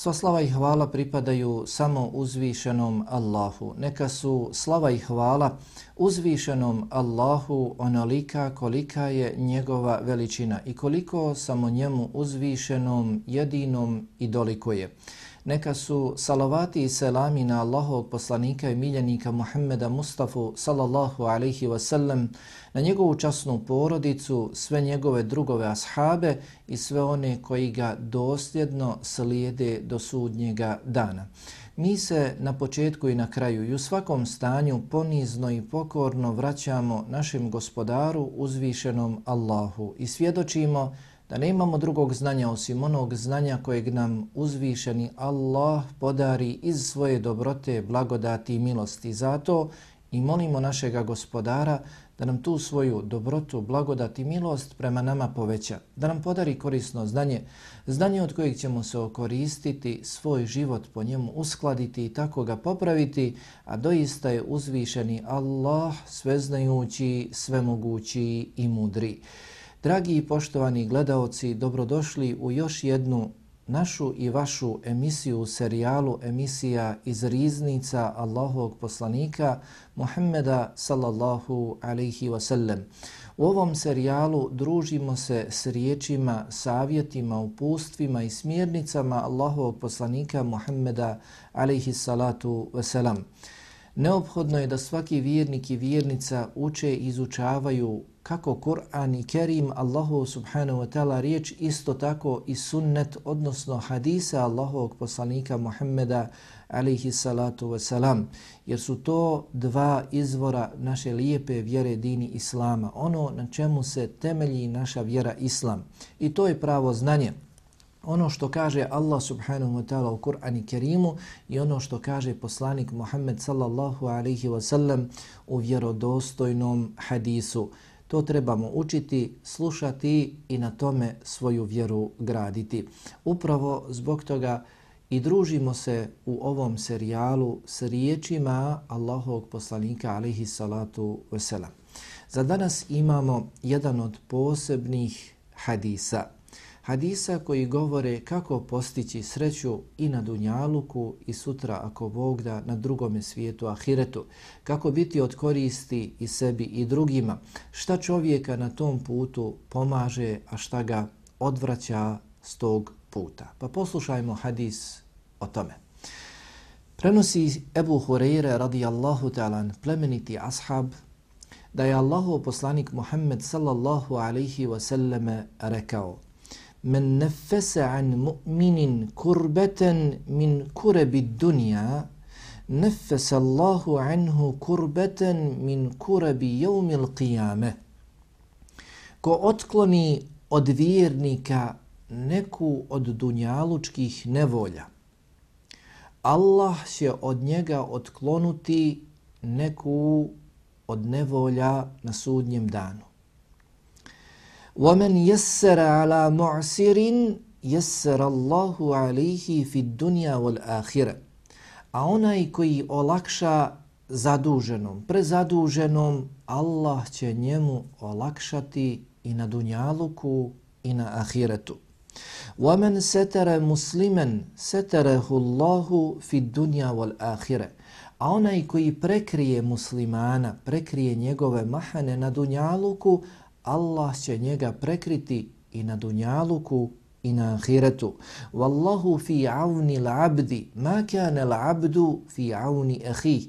Sva slava i hvala pripadaju samo uzvišenom Allahu. Neka su slava i hvala uzvišenom Allahu onolika kolika je njegova veličina i koliko samo njemu uzvišenom jedinom i doliko je. Neka su salavati i selami na Allahovog poslanika i miljenika Muhammeda Mustafa sallallahu alaihi wasallam na njegovu časnu porodicu, sve njegove drugove ashabe i sve one koji ga dosljedno slijede do sudnjega dana. Mi se na početku i na kraju i u svakom stanju ponizno i pokorno vraćamo našem gospodaru uzvišenom Allahu i svjedočimo da ne imamo drugog znanja osim onog znanja kojeg nam uzvišeni Allah podari iz svoje dobrote, blagodati i milosti. Zato i molimo našega gospodara da nam tu svoju dobrotu, blagodat i milost prema nama poveća, da nam podari korisno znanje, znanje od kojeg ćemo se okoristiti, svoj život po njemu uskladiti i tako ga popraviti, a doista je uzvišeni Allah, sveznajući, svemogući i mudri. Dragi i poštovani gledaoci, dobrodošli u još jednu našu i vašu emisiju, serijalu emisija iz riznica Allahovog poslanika Muhammeda sallallahu alaihi wasallam. U ovom serijalu družimo se s riječima, savjetima, upustvima i smjernicama Allahovog poslanika Muhammeda alaihi salatu wasalam. Neophodno je da svaki vjernik i vjernica uče i izučavaju kako Kur'an i Kerim Allahu subhanahu wa ta'ala riječ isto tako i sunnet odnosno hadisa Allahovog poslanika Muhammeda alaihi salatu wa jer su to dva izvora naše lijepe vjere dini Islama. Ono na čemu se temelji naša vjera Islam. I to je pravo znanje ono što kaže Allah subhanahu wa ta'ala u Kur'ani Kerimu i ono što kaže poslanik Muhammed sallallahu alaihi wa sallam u vjerodostojnom hadisu. To trebamo učiti, slušati i na tome svoju vjeru graditi. Upravo zbog toga i družimo se u ovom serijalu s riječima Allahovog poslanika alaihi salatu wasalam. Za danas imamo jedan od posebnih hadisa – hadisa koji govore kako postići sreću i na Dunjaluku i sutra ako Bog da na drugome svijetu Ahiretu, kako biti od koristi i sebi i drugima, šta čovjeka na tom putu pomaže, a šta ga odvraća s tog puta. Pa poslušajmo hadis o tome. Prenosi Ebu Hureyre radijallahu ta'ala plemeniti ashab da je Allahu poslanik Muhammed sallallahu alaihi wa sallame rekao men nefese an mu'minin kurbeten min kurebi dunja, nefese Allahu anhu kurbeten min kurebi jevmil qiyame. Ko otkloni od vjernika neku od dunjalučkih nevolja, Allah će od njega otklonuti neku od nevolja na sudnjem danu. وَمَنْ يَسَّرَ عَلَى مُعْسِرٍ يَسَّرَ اللَّهُ عَلَيْهِ فِي الدُّنْيَا وَالْآخِرَ A onaj koji olakša zaduženom, prezaduženom, Allah će njemu olakšati i na dunjaluku i na ahiretu. وَمَنْ سَتَرَ مُسْلِمًا سَتَرَهُ اللَّهُ فِي الدُّنْيَا وَالْآخِرَ A onaj koji prekrije muslimana, prekrije njegove mahane na dunjaluku, Allah će njega prekriti i na dunjaluku i na ahiretu. Wallahu fi auni l'abdi, ma kane l'abdu fi auni ahih.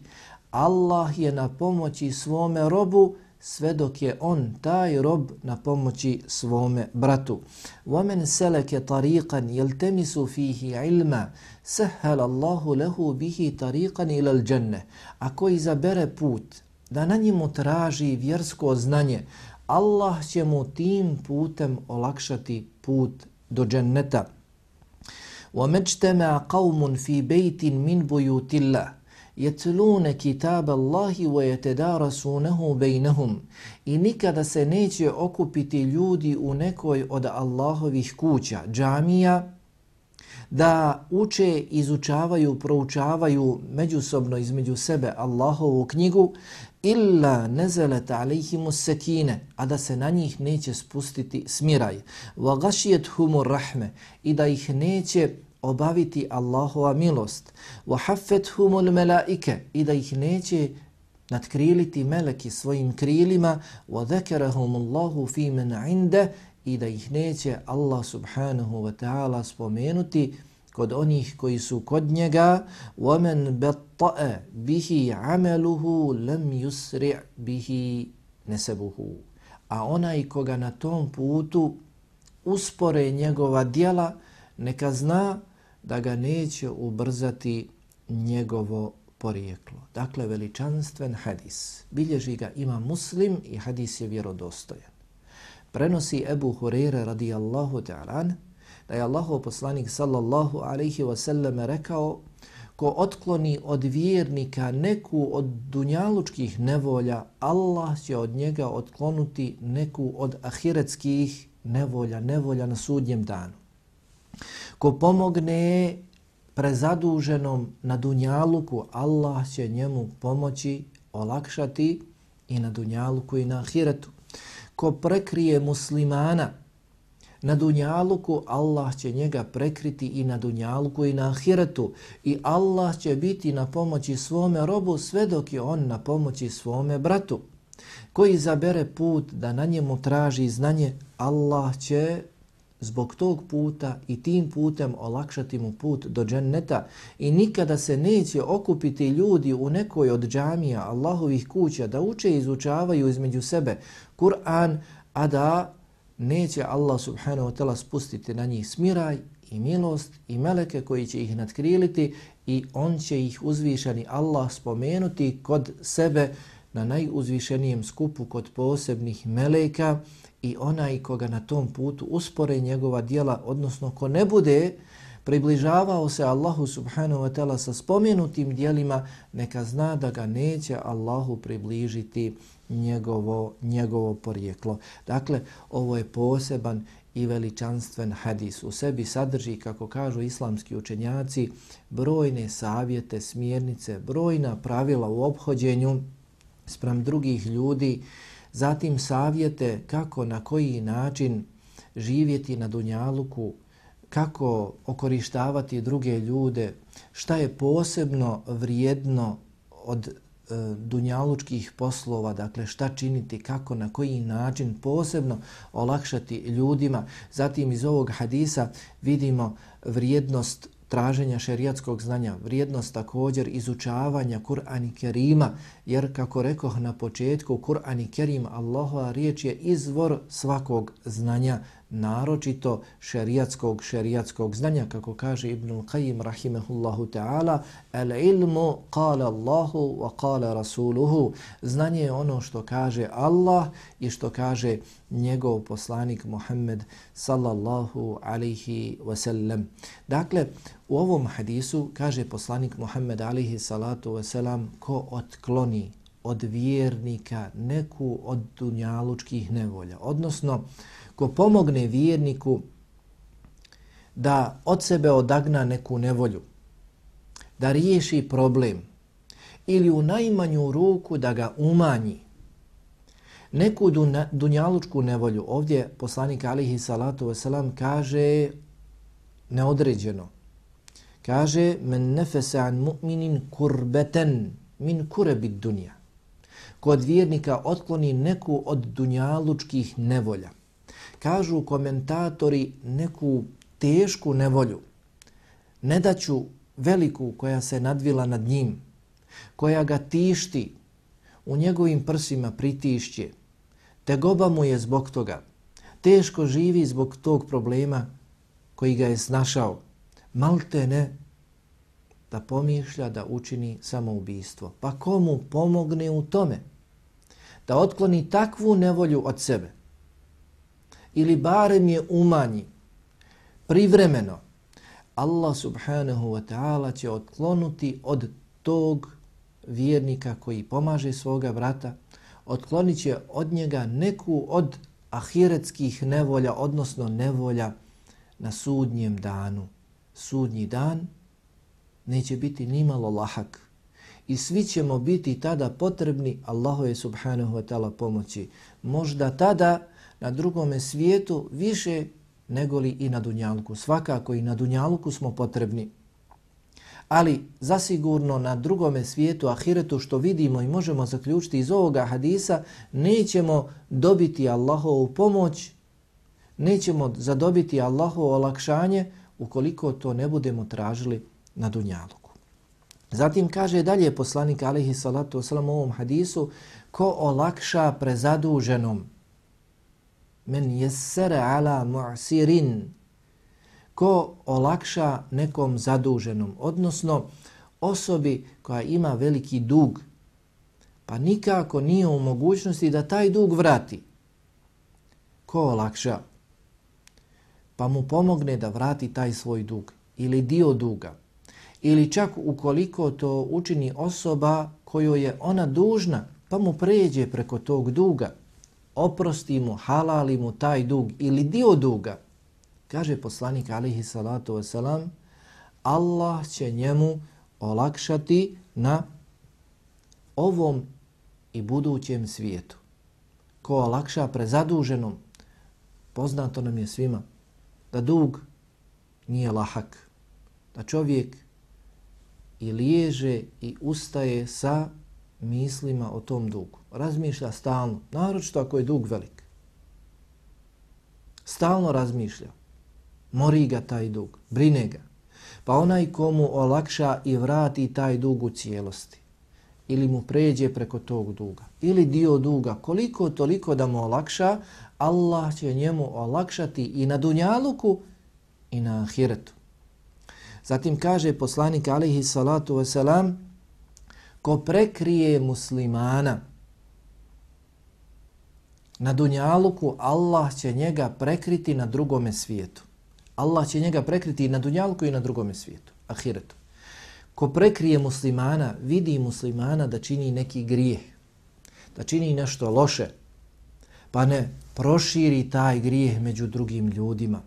Allah je na pomoći svome robu sve dok je on, taj rob, na pomoći svome bratu. وَمَنْ سَلَكَ طَرِيقًا يَلْتَمِسُ فِيهِ عِلْمًا سَهَّلَ اللَّهُ لَهُ بِهِ طَرِيقًا إِلَى الْجَنَّةِ Ako izabere put da na njemu traži vjersko znanje, Allah će mu tim putem olakšati put do dženneta. وَمَجْتَمَا قَوْمٌ فِي بَيْتٍ مِنْ بُيُوتِ اللَّهِ jetlune kitab Allahi wa jetedarasunehu bejnehum i nikada se neće okupiti ljudi u nekoj od Allahovih kuća, džamija, da uče, izučavaju, proučavaju međusobno između sebe Allahovu knjigu, illa nazalat alejhimu sekine, a da se na njih neće spustiti smiraj, wa ghashiyat humur rahme, i da ih neće obaviti Allahova milost, wa haffat humul melaike, i da ih neće nadkriliti meleki svojim krilima, wa dhakarahum Allahu fi man inde, i da ih neće Allah subhanahu wa ta'ala spomenuti kod onih koji su kod njega وَمَنْ بَطَّأَ بِهِ عَمَلُهُ لَمْ يُسْرِعْ بِهِ نَسَبُهُ A onaj koga na tom putu uspore njegova dijela, neka zna da ga neće ubrzati njegovo porijeklo. Dakle, veličanstven hadis. Bilježi ga ima muslim i hadis je vjerodostojan. Prenosi Ebu Hureyre radijallahu ta'ala da je Allahov poslanik sallallahu alaihi wasallam rekao ko otkloni od vjernika neku od dunjalučkih nevolja, Allah će od njega otklonuti neku od ahiretskih nevolja, nevolja na sudnjem danu. Ko pomogne prezaduženom na dunjaluku, Allah će njemu pomoći, olakšati i na dunjaluku i na ahiretu. Ko prekrije muslimana, na dunjaluku Allah će njega prekriti i na dunjaluku i na ahiretu. I Allah će biti na pomoći svome robu sve dok je on na pomoći svome bratu. Koji zabere put da na njemu traži znanje, Allah će zbog tog puta i tim putem olakšati mu put do dženneta. I nikada se neće okupiti ljudi u nekoj od džamija Allahovih kuća da uče i izučavaju između sebe. Kur'an, a da neće Allah subhanahu wa ta'ala spustiti na njih smiraj i milost i meleke koji će ih nadkriliti i on će ih uzvišeni Allah spomenuti kod sebe na najuzvišenijem skupu kod posebnih meleka i onaj koga na tom putu uspore njegova dijela, odnosno ko ne bude približavao se Allahu subhanahu wa ta'ala sa spomenutim dijelima, neka zna da ga neće Allahu približiti njegovo, njegovo porijeklo. Dakle, ovo je poseban i veličanstven hadis. U sebi sadrži, kako kažu islamski učenjaci, brojne savjete, smjernice, brojna pravila u obhođenju sprem drugih ljudi, zatim savjete kako, na koji način živjeti na Dunjaluku, kako okorištavati druge ljude, šta je posebno vrijedno od E, dunjalučkih poslova, dakle šta činiti, kako, na koji način posebno olakšati ljudima. Zatim iz ovog hadisa vidimo vrijednost traženja šerijatskog znanja, vrijednost također izučavanja Kur'an i Kerima, jer kako rekoh na početku, Kur'an i Kerim, Allahova riječ je izvor svakog znanja, naročito šerijatskog šerijatskog znanja kako kaže Ibn Qayyim rahimehullahu ta'ala al ilmu qala Allahu wa qala rasuluhu. Znanje je ono što kaže Allah i što kaže njegov poslanik Muhammed sallallahu alaihi wa sallam dakle u ovom hadisu kaže poslanik Muhammed alaihi salatu wa salam ko otkloni od vjernika neku od dunjalučkih nevolja. Odnosno ko pomogne vjerniku da od sebe odagna neku nevolju, da riješi problem ili u najmanju ruku da ga umanji, neku dunjalučku nevolju, ovdje poslanik alihi salatu wasalam kaže neodređeno, kaže men nefese an mu'minin kurbeten min kurebit dunja. Kod vjernika otkloni neku od dunjalučkih nevolja kažu komentatori neku tešku nevolju, nedaću veliku koja se nadvila nad njim, koja ga tišti, u njegovim prsima pritišće, te goba mu je zbog toga, teško živi zbog tog problema koji ga je snašao, malte ne da pomišlja da učini samoubistvo. Pa komu pomogne u tome? Da otkloni takvu nevolju od sebe. Ili barem je umanji privremeno, Allah subhanahu wa ta'ala će otklonuti od tog vjernika koji pomaže svoga brata, otklonit će od njega neku od ahiretskih nevolja, odnosno nevolja na sudnjem danu. Sudnji dan neće biti nimalo lahak i svi ćemo biti tada potrebni Allahove subhanahu wa ta'ala pomoći. Možda tada na drugome svijetu više nego li i na Dunjalku. Svakako i na Dunjalku smo potrebni. Ali zasigurno na drugome svijetu, ahiretu, što vidimo i možemo zaključiti iz ovoga hadisa, nećemo dobiti Allahovu pomoć, nećemo zadobiti Allahovo olakšanje ukoliko to ne budemo tražili na Dunjalu. Zatim kaže dalje poslanik alaihi salatu wasalam u ovom hadisu, ko olakša prezaduženom, men jesere ala mu'sirin, ko olakša nekom zaduženom, odnosno osobi koja ima veliki dug, pa nikako nije u mogućnosti da taj dug vrati. Ko olakša? Pa mu pomogne da vrati taj svoj dug ili dio duga. Ili čak ukoliko to učini osoba kojoj je ona dužna, pa mu pređe preko tog duga, oprosti mu, halali mu taj dug ili dio duga, Kaže poslanik alihi salatu wasalam, Allah će njemu olakšati na ovom i budućem svijetu. Ko olakša prezaduženom, poznato nam je svima da dug nije lahak, da čovjek i liježe i ustaje sa mislima o tom dugu. Razmišlja stalno, naročito ako je dug velik. Stalno razmišlja mori ga taj dug, brine ga. Pa onaj komu olakša i vrati taj dug u cijelosti ili mu pređe preko tog duga ili dio duga, koliko toliko da mu olakša, Allah će njemu olakšati i na dunjaluku i na ahiretu. Zatim kaže poslanik alihi salatu wasalam, ko prekrije muslimana na dunjaluku, Allah će njega prekriti na drugome svijetu. Allah će njega prekriti i na Dunjaluku i na drugom svijetu, ahiretu. Ko prekrije muslimana, vidi muslimana da čini neki grijeh, da čini nešto loše, pa ne proširi taj grijeh među drugim ljudima,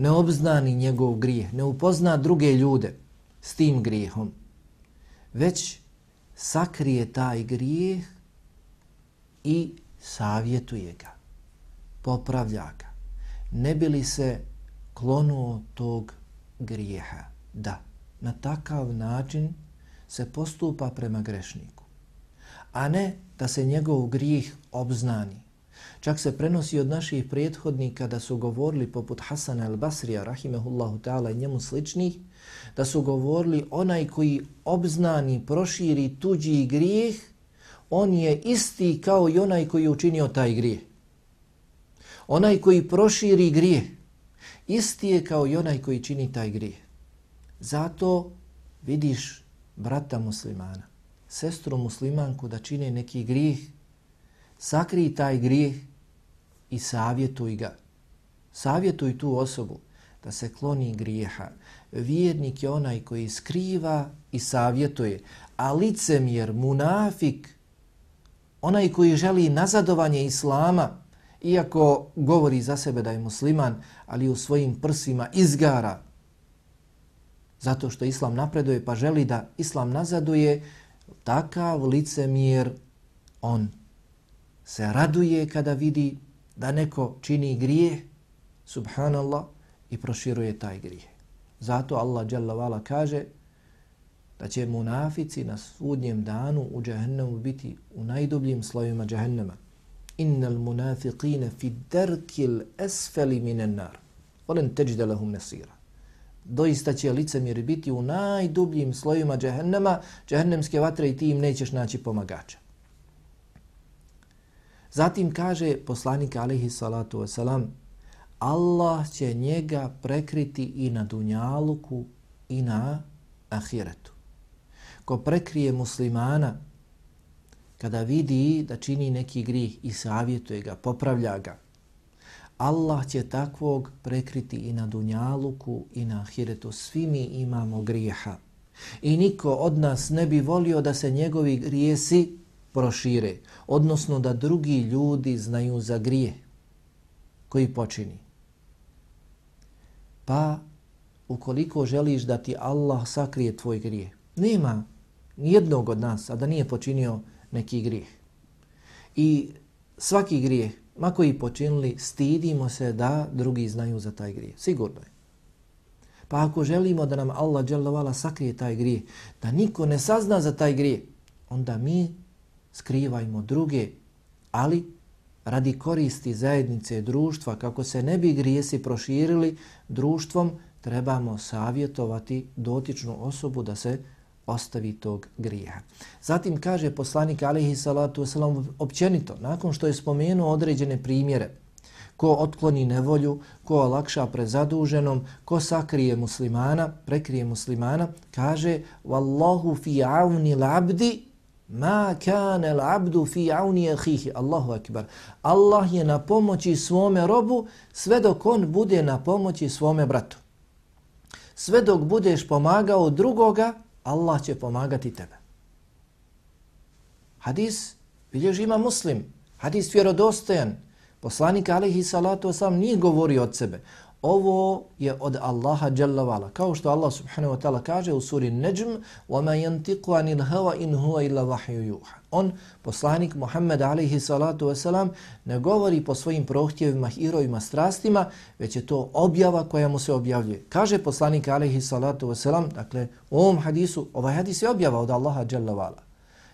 ne obznani njegov grijeh, ne upozna druge ljude s tim grijehom, već sakrije taj grijeh i savjetuje ga, popravlja ga. Ne bili se klonuo tog grijeha. Da, na takav način se postupa prema grešniku. A ne da se njegov grijeh obznani. Čak se prenosi od naših prethodnika da su govorili poput Hasana al-Basrija, rahimehullahu ta'ala i njemu sličnih, da su govorili onaj koji obznani, proširi tuđi grijeh, on je isti kao i onaj koji je učinio taj grijeh. Onaj koji proširi grijeh, isti je kao i onaj koji čini taj grijeh. Zato vidiš brata muslimana, sestru muslimanku da čine neki grijeh, sakri taj grijeh i savjetuj ga. Savjetuj tu osobu da se kloni grijeha. Vjernik je onaj koji skriva i savjetuje, a licemjer, munafik, onaj koji želi nazadovanje islama, iako govori za sebe da je musliman, ali u svojim prsima izgara zato što islam napreduje pa želi da islam nazaduje, takav licemjer on se raduje kada vidi da neko čini grijeh, subhanallah, i proširuje taj grijeh. Zato Allah vala kaže da će munafici na sudnjem danu u džahennemu biti u najdubljim slojima džahennema. Innal munafiqina fi darkil asfali minan nar. Volen teđde lahum nasira. Doista će licemjeri biti u najdubljim slojima džehennema džehennemske vatre i ti im nećeš naći pomagača zatim kaže poslanik alaihi salatu wasalam Allah će njega prekriti i na dunjaluku i na ahiretu ko prekrije muslimana kada vidi da čini neki grih i savjetuje ga, popravlja ga, Allah će takvog prekriti i na dunjaluku i na ahiretu. Svi mi imamo grijeha. I niko od nas ne bi volio da se njegovi grijesi prošire, odnosno da drugi ljudi znaju za grije koji počini. Pa, ukoliko želiš da ti Allah sakrije tvoj grije, nema nijednog od nas, a da nije počinio neki grijeh. I svaki grijeh, mako i počinili, stidimo se da drugi znaju za taj grijeh. Sigurno je. Pa ako želimo da nam Allah dželovala sakrije taj grijeh, da niko ne sazna za taj grijeh, onda mi skrivajmo druge, ali radi koristi zajednice društva, kako se ne bi grijesi proširili društvom, trebamo savjetovati dotičnu osobu da se ostavi tog grija. Zatim kaže poslanik alihi salatu wasalam općenito, nakon što je spomenuo određene primjere, ko otkloni nevolju, ko olakša prezaduženom, ko sakrije muslimana, prekrije muslimana, kaže Wallahu fi auni l'abdi ma kana al-abdu fi auni ahihi. Allahu akbar. Allah je na pomoći svome robu sve dok on bude na pomoći svome bratu. Sve dok budeš pomagao drugoga, Allah će pomagati tebe. Hadis bilježi ima muslim. Hadis vjerodostojan. Poslanik alihi salatu wasalam nije govorio od sebe ovo je od Allaha dželle vala. Kao što Allah subhanahu wa taala kaže u suri Najm: "Wa ma yantiqu anil hawa in huwa illa wahyu yuha." On poslanik Muhammed alejhi salatu ve selam ne govori po svojim prohtjevima, hirovima, strastima, već je to objava koja mu se objavljuje. Kaže poslanik alejhi salatu ve selam, dakle u ovom hadisu, ovaj hadis je objava od Allaha dželle vala.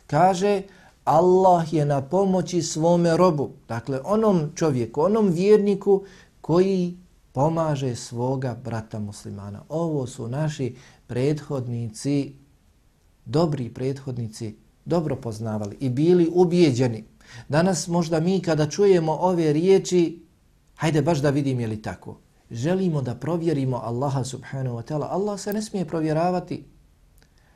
Kaže Allah je na pomoći svome robu, dakle onom čovjeku, onom vjerniku koji pomaže svoga brata muslimana. Ovo su naši prethodnici, dobri prethodnici, dobro poznavali i bili ubijeđeni. Danas možda mi kada čujemo ove riječi, hajde baš da vidim je li tako. Želimo da provjerimo Allaha subhanahu wa ta'ala. Allah se ne smije provjeravati.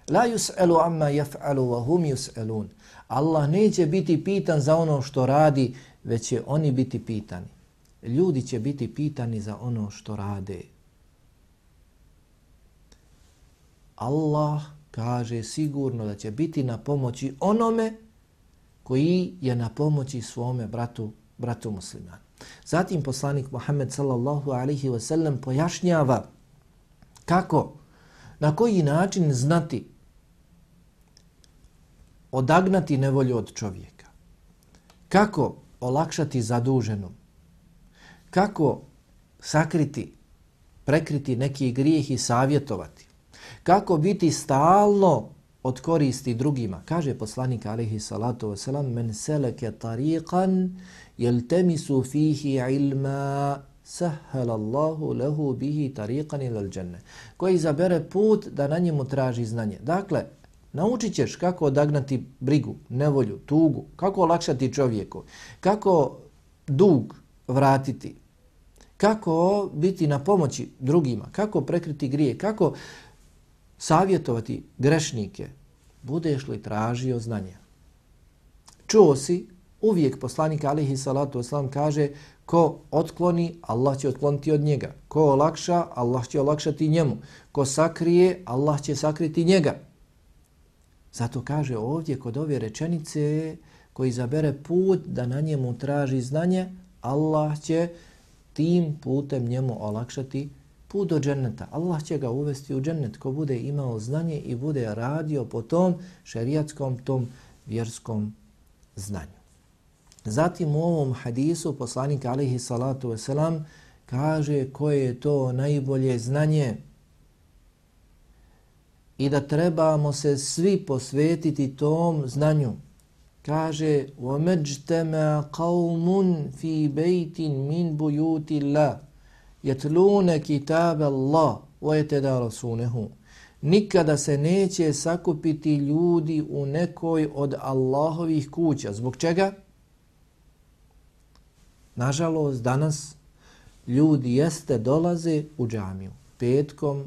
La yus'alu amma yaf'alu wa hum yus'alun. Allah neće biti pitan za ono što radi, već će oni biti pitani ljudi će biti pitani za ono što rade. Allah kaže sigurno da će biti na pomoći onome koji je na pomoći svome bratu, bratu muslimanu. Zatim poslanik Muhammed sallallahu alaihi wa sallam pojašnjava kako, na koji način znati odagnati nevolju od čovjeka. Kako olakšati zaduženom kako sakriti, prekriti neki grijeh i savjetovati. Kako biti stalno od koristi drugima. Kaže poslanik alihi salatu wasalam men seleke tariqan jel temisu fihi ilma sahalallahu lehu bihi tariqan ilal dženne. Koji izabere put da na njemu traži znanje. Dakle, naučit ćeš kako odagnati brigu, nevolju, tugu, kako olakšati čovjeku, kako dug vratiti, kako biti na pomoći drugima, kako prekriti grije, kako savjetovati grešnike, budeš li tražio znanja. Čuo si, uvijek poslanik alihi salatu oslam kaže, ko otkloni, Allah će otkloniti od njega. Ko olakša, Allah će olakšati njemu. Ko sakrije, Allah će sakriti njega. Zato kaže ovdje kod ove rečenice koji zabere put da na njemu traži znanje, Allah će tim putem njemu olakšati put do dženneta. Allah će ga uvesti u džennet ko bude imao znanje i bude radio po tom šerijatskom, tom vjerskom znanju. Zatim u ovom hadisu poslanik alihi salatu wasalam kaže koje je to najbolje znanje i da trebamo se svi posvetiti tom znanju kaže وَمَجْتَمَا قَوْمٌ فِي بَيْتٍ مِنْ بُيُوتِ اللَّهِ يَتْلُونَ كِتَابَ اللَّهِ وَيَتَدَارَسُونَهُ Nikada se neće sakupiti ljudi u nekoj od Allahovih kuća. Zbog čega? Nažalost, danas ljudi jeste dolaze u džamiju petkom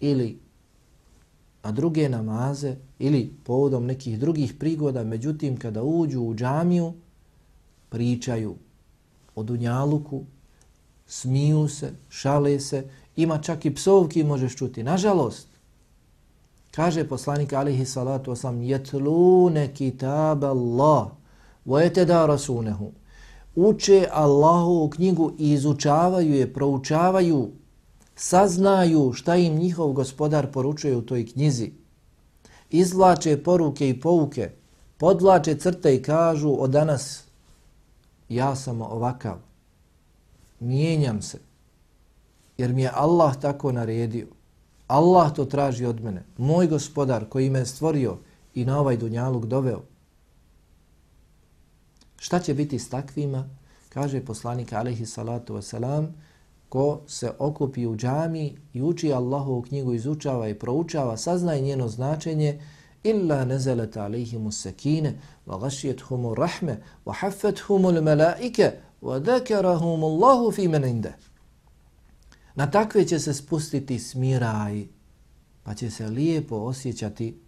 ili na druge namaze ili povodom nekih drugih prigoda, međutim kada uđu u džamiju, pričaju o Dunjaluku, smiju se, šale se, ima čak i psovki možeš čuti. Nažalost, Kaže poslanik alihi salatu osam, jetlune kitab Allah, vojete da rasunehu. Uče Allahu knjigu i izučavaju je, proučavaju, saznaju šta im njihov gospodar poručuje u toj knjizi. Izvlače poruke i pouke, podlače crte i kažu od danas ja sam ovakav, mijenjam se, jer mi je Allah tako naredio. Allah to traži od mene. Moj gospodar koji me stvorio i na ovaj dunjaluk doveo. Šta će biti s takvima? Kaže poslanik alaihi salatu wasalam, ko se okupi u džami i uči Allahovu knjigu, izučava i proučava, saznaje njeno značenje, illa nezelet alaihimu sekine, wa gašijet humu rahme, wa hafet humu l-melaike, wa dekerahum Allahu fi men inde. Na takve će se spustiti smiraj, pa će se lijepo osjećati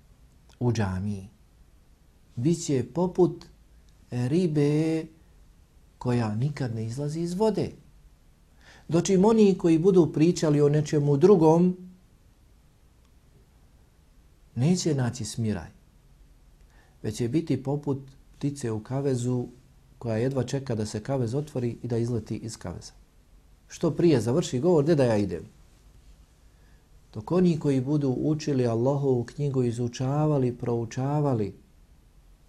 u džamiji. Biće poput ribe koja nikad ne izlazi iz vode. Dočim oni koji budu pričali o nečemu drugom, neće naći smiraj, već će biti poput ptice u kavezu koja jedva čeka da se kavez otvori i da izleti iz kaveza. Što prije završi govor, gdje da ja idem? Dok oni koji budu učili Allahovu knjigu, izučavali, proučavali,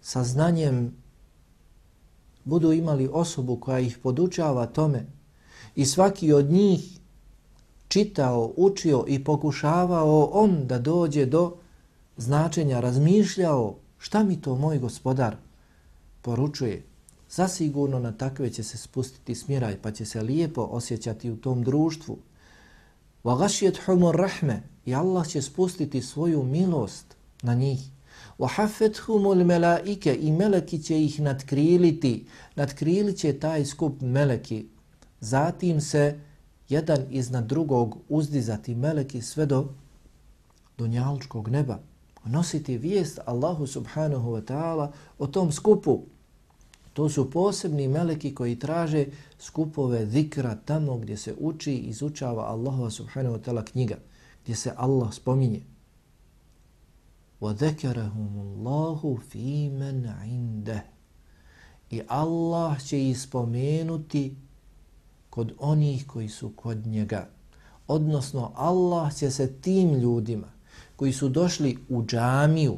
sa znanjem budu imali osobu koja ih podučava tome i svaki od njih čitao, učio i pokušavao on da dođe do značenja, razmišljao šta mi to moj gospodar poručuje. Zasigurno na takve će se spustiti smiraj pa će se lijepo osjećati u tom društvu. وَغَشِيَتْ حُمُ الرَّحْمَ I Allah će spustiti svoju milost na njih. وَحَفَتْهُمُ الْمَلَائِكَ I meleki će ih nadkriliti. Nadkrilit će taj skup meleki. Zatim se jedan iznad drugog uzdizati meleki sve do dunjalčkog neba. Nositi vijest Allahu subhanahu wa ta'ala o tom skupu. To su posebni meleki koji traže skupove zikra tamo gdje se uči i izučava Allahova subhanahu wa ta'ala knjiga, gdje se Allah spominje. وَذَكَرَهُمُ اللَّهُ فِي مَنْ عِنْدَهِ I Allah će ih spomenuti kod onih koji su kod njega. Odnosno, Allah će se tim ljudima koji su došli u džamiju,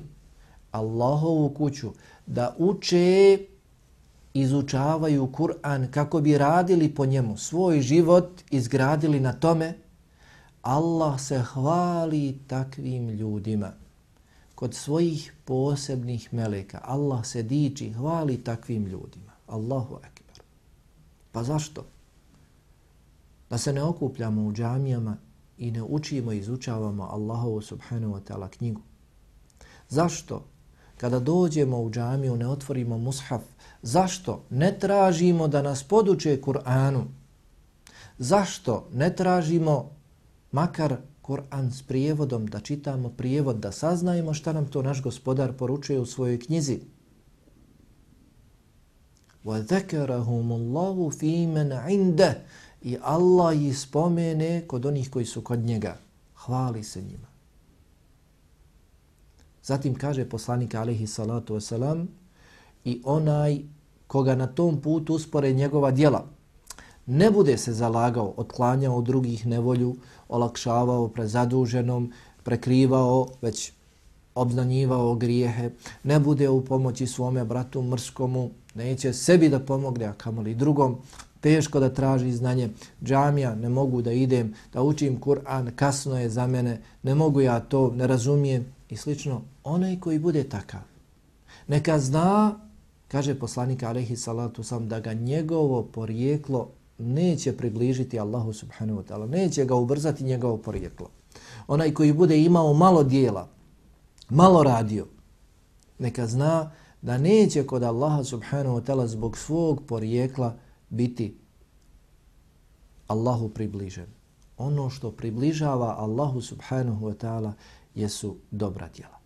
Allahovu kuću, da uče izučavaju Kur'an kako bi radili po njemu, svoj život izgradili na tome, Allah se hvali takvim ljudima. Kod svojih posebnih meleka Allah se diči, hvali takvim ljudima. Allahu ekber. Pa zašto? Da se ne okupljamo u džamijama i ne učimo i izučavamo Allahovu subhanahu wa ta'ala knjigu. Zašto? Kada dođemo u džamiju ne otvorimo mushaf Zašto ne tražimo da nas poduče Kur'anu? Zašto ne tražimo makar Kur'an s prijevodom, da čitamo prijevod, da saznajemo šta nam to naš gospodar poručuje u svojoj knjizi? وَذَكَرَهُمُ اللَّهُ فِي مَنْ عِنْدَ I Allah ih spomene kod onih koji su kod njega. Hvali se njima. Zatim kaže poslanik alaihi salatu wasalam, i onaj koga na tom putu uspore njegova djela, Ne bude se zalagao, otklanjao drugih nevolju, olakšavao prezaduženom, prekrivao, već obznanjivao grijehe, ne bude u pomoći svome bratu mrskomu, neće sebi da pomogne, a kamoli drugom, teško da traži znanje, džamija, ne mogu da idem, da učim Kur'an, kasno je za mene, ne mogu ja to, ne razumijem i slično. Onaj koji bude takav, neka zna Kaže poslanik alaihi salatu sam da ga njegovo porijeklo neće približiti Allahu subhanahu wa ta'ala. Neće ga ubrzati njegovo porijeklo. Onaj koji bude imao malo dijela, malo radio, neka zna da neće kod Allaha subhanahu wa ta'ala zbog svog porijekla biti Allahu približen. Ono što približava Allahu subhanahu wa ta'ala jesu dobra djela.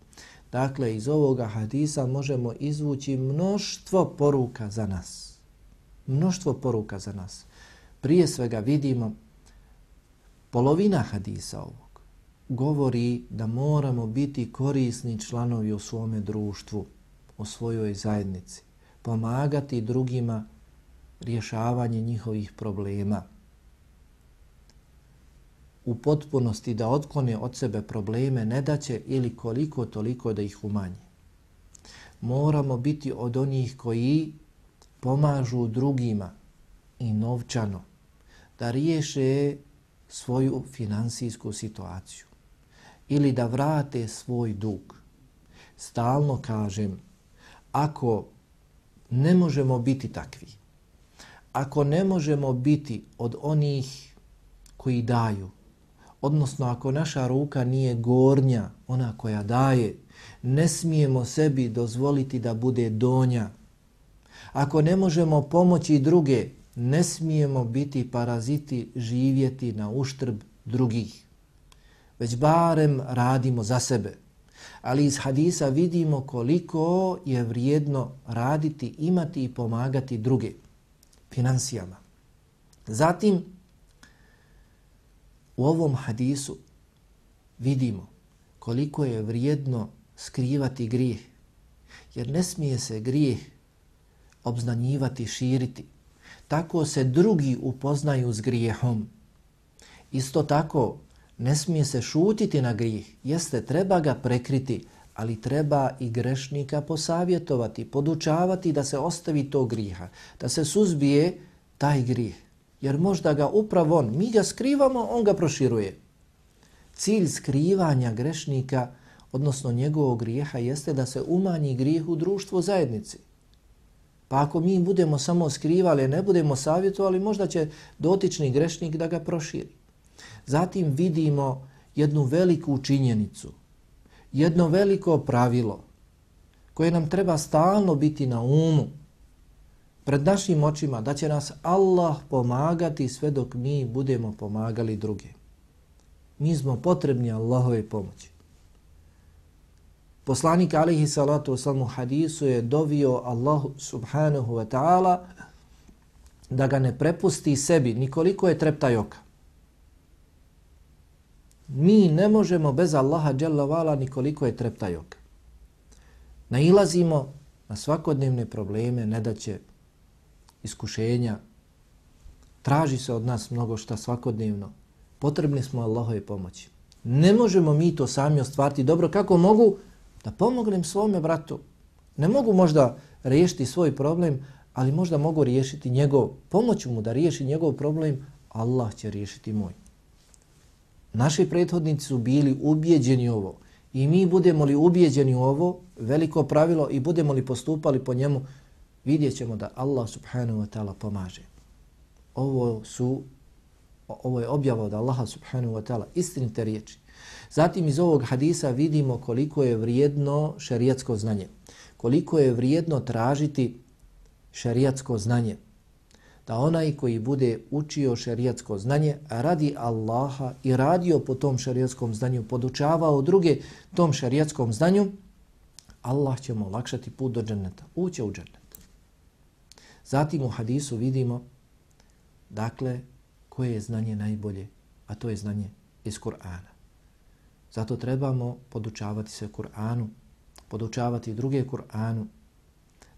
Dakle, iz ovoga hadisa možemo izvući mnoštvo poruka za nas. Mnoštvo poruka za nas. Prije svega vidimo polovina hadisa ovog govori da moramo biti korisni članovi u svome društvu, u svojoj zajednici, pomagati drugima rješavanje njihovih problema, u potpunosti da otklone od sebe probleme, ne da će ili koliko toliko da ih umanje. Moramo biti od onih koji pomažu drugima i novčano da riješe svoju finansijsku situaciju ili da vrate svoj dug. Stalno kažem, ako ne možemo biti takvi, ako ne možemo biti od onih koji daju, odnosno ako naša ruka nije gornja, ona koja daje, ne smijemo sebi dozvoliti da bude donja. Ako ne možemo pomoći druge, ne smijemo biti paraziti, živjeti na uštrb drugih. Već barem radimo za sebe. Ali iz hadisa vidimo koliko je vrijedno raditi, imati i pomagati druge financijama. Zatim, u ovom hadisu vidimo koliko je vrijedno skrivati grijeh. Jer ne smije se grijeh obznanjivati, širiti. Tako se drugi upoznaju s grijehom. Isto tako, ne smije se šutiti na grijeh. Jeste, treba ga prekriti, ali treba i grešnika posavjetovati, podučavati da se ostavi to griha, da se suzbije taj grijeh. Jer možda ga upravo on, mi ga skrivamo, on ga proširuje. Cilj skrivanja grešnika, odnosno njegovog grijeha, jeste da se umanji grijeh u društvu zajednici. Pa ako mi budemo samo skrivali, ne budemo savjetovali, možda će dotični grešnik da ga proširi. Zatim vidimo jednu veliku činjenicu, jedno veliko pravilo koje nam treba stalno biti na umu pred našim očima da će nas Allah pomagati sve dok mi budemo pomagali druge. Mi smo potrebni Allahove pomoći. Poslanik alihi salatu u hadisu je dovio Allahu subhanahu wa ta'ala da ga ne prepusti sebi nikoliko je treptaj oka. Mi ne možemo bez Allaha dželle vala nikoliko je treptajok. Nailazimo na svakodnevne probleme, nedaće, će iskušenja, traži se od nas mnogo šta svakodnevno. Potrebni smo Allahove pomoći. Ne možemo mi to sami ostvariti dobro. Kako mogu? Da pomognem svome bratu. Ne mogu možda riješiti svoj problem, ali možda mogu riješiti njegov, pomoću mu da riješi njegov problem, Allah će riješiti moj. Naši prethodnici su bili ubijeđeni ovo i mi budemo li ubijeđeni ovo, veliko pravilo i budemo li postupali po njemu, vidjet ćemo da Allah subhanahu wa ta'ala pomaže. Ovo su ovo je objava od Allaha subhanahu wa ta'ala istinite riječi. Zatim iz ovog hadisa vidimo koliko je vrijedno šerijatsko znanje. Koliko je vrijedno tražiti šerijatsko znanje. Da onaj koji bude učio šerijatsko znanje radi Allaha i radio po tom šerijatskom znanju, podučavao druge tom šerijatskom znanju, Allah će mu olakšati put do dženneta. Uće u džennet. Zatim u hadisu vidimo, dakle, koje je znanje najbolje, a to je znanje iz Kur'ana. Zato trebamo podučavati se Kur'anu, podučavati druge Kur'anu.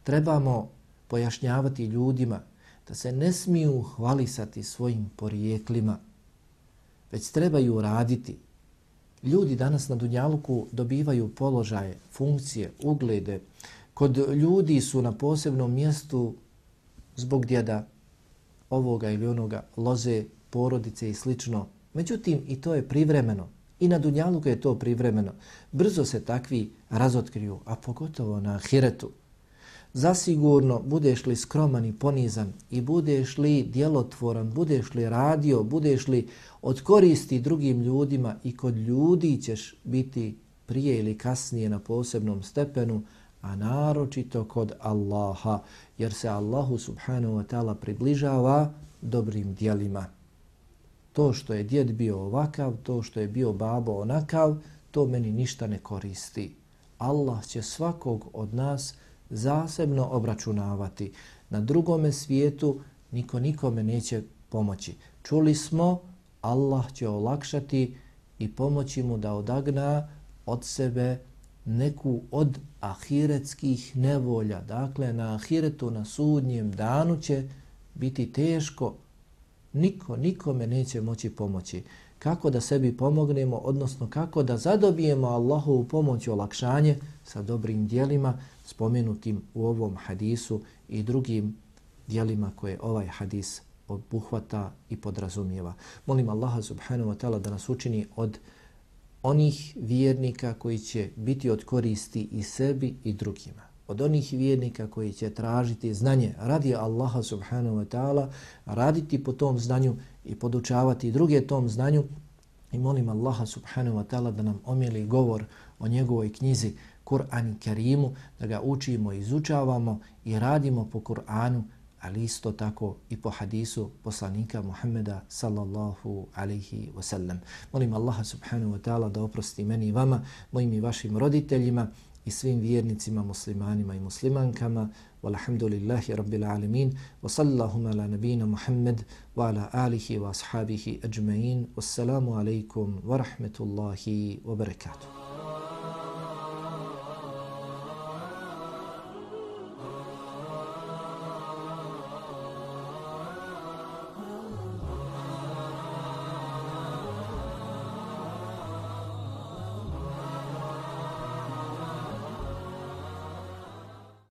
Trebamo pojašnjavati ljudima da se ne smiju hvalisati svojim porijeklima, već trebaju raditi. Ljudi danas na Dunjaluku dobivaju položaje, funkcije, uglede. Kod ljudi su na posebnom mjestu zbog djeda ovoga ili onoga loze, porodice i slično. Međutim, i to je privremeno. I na Dunjaluku je to privremeno. Brzo se takvi razotkriju, a pogotovo na Hiretu. Zasigurno budeš li skroman i ponizan i budeš li djelotvoran, budeš li radio, budeš li od koristi drugim ljudima i kod ljudi ćeš biti prije ili kasnije na posebnom stepenu, a naročito kod Allaha, jer se Allahu subhanahu wa ta'ala približava dobrim dijelima. To što je djed bio ovakav, to što je bio babo onakav, to meni ništa ne koristi. Allah će svakog od nas zasebno obračunavati. Na drugome svijetu niko nikome neće pomoći. Čuli smo, Allah će olakšati i pomoći mu da odagna od sebe neku od ahiretskih nevolja. Dakle, na ahiretu, na sudnjem danu će biti teško. Niko, nikome neće moći pomoći. Kako da sebi pomognemo, odnosno kako da zadobijemo Allahovu pomoć i olakšanje sa dobrim dijelima spomenutim u ovom hadisu i drugim dijelima koje ovaj hadis obuhvata i podrazumijeva. Molim Allaha subhanahu wa ta'ala da nas učini od onih vjernika koji će biti od koristi i sebi i drugima. Od onih vjernika koji će tražiti znanje radi Allaha subhanahu wa ta'ala, raditi po tom znanju i podučavati druge tom znanju. I molim Allaha subhanahu wa ta'ala da nam omijeli govor o njegovoj knjizi Kur'an i Kerimu, da ga učimo, izučavamo i radimo po Kur'anu, ali isto tako i po hadisu poslanika Muhammeda sallallahu alaihi wasallam. Molim Allaha subhanahu wa ta'ala da oprosti meni i vama, mojim i vašim roditeljima i svim vjernicima, muslimanima i muslimankama. Walhamdulillahi rabbil alamin. Wa sallallahu ala nabina Muhammad wa ala alihi wa ashabihi ajma'in. Wassalamu alaikum wa rahmetullahi wa barakatuh.